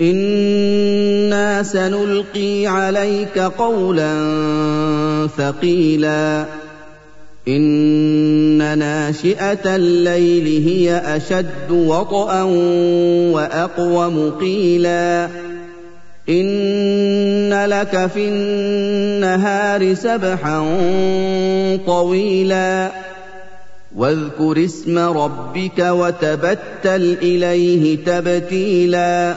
أنا سنلقي عليك قولا ثقيلا ان ناشئه الليل هي اشد وطئا واقوم قيلا ان لك في النهار سبحا طويلا واذكر اسم ربك وتبتل اليه تبتيلا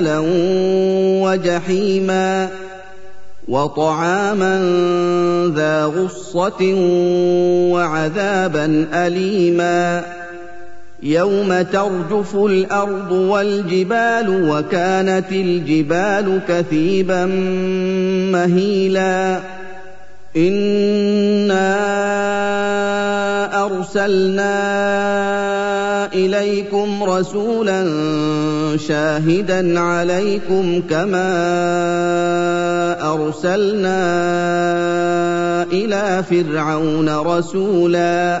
انكالا وجحيما وطعاما ذا غصة وعذابا أليما يوم ترجف الأرض والجبال وكانت الجبال كثيبا مهيلا أنا أرسلنا إليكم رسولا شاهدا عليكم كما أرسلنا إلى فرعون رسولا.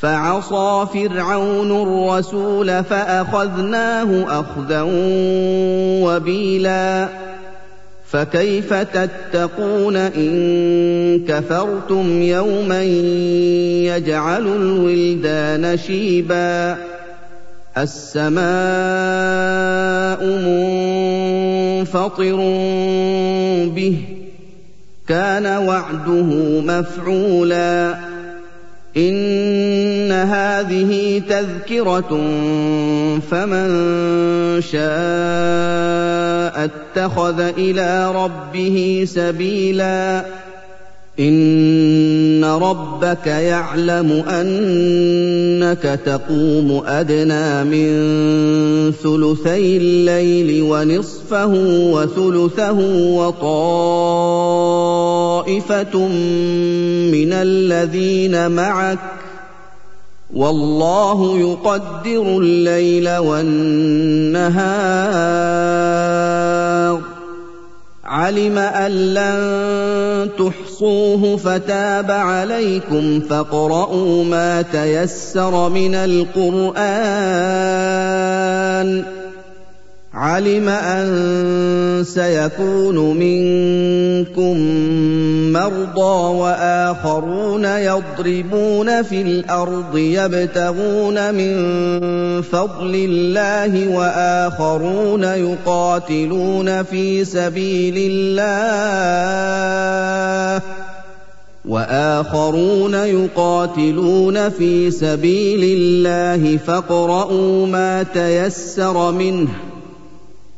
فعصى فرعون الرسول فأخذناه أخذا وبيلا. فكيف تتقون إن كفرتم يوما يجعل الولدان شيبا السماء منفطر به كان وعده مفعولا إن هذه تذكرة فمن شاء اتخذ إلى ربه سبيلا. إن ربك يعلم أنك تقوم أدنى من ثلثي الليل ونصفه وثلثه وطائفة من الذين معك والله يقدر الليل والنهار. علم أن لن تحصوه فتاب عليكم فاقرؤوا ما تيسر من القرآن. علم أن سيكون منكم مرضى وآخرون يضربون في الأرض يبتغون من فضل الله وآخرون يقاتلون في سبيل الله وآخرون يقاتلون في سبيل الله فاقرؤوا ما تيسر منه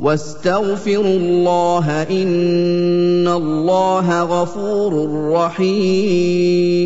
واستغفروا الله إن الله غفور رحيم.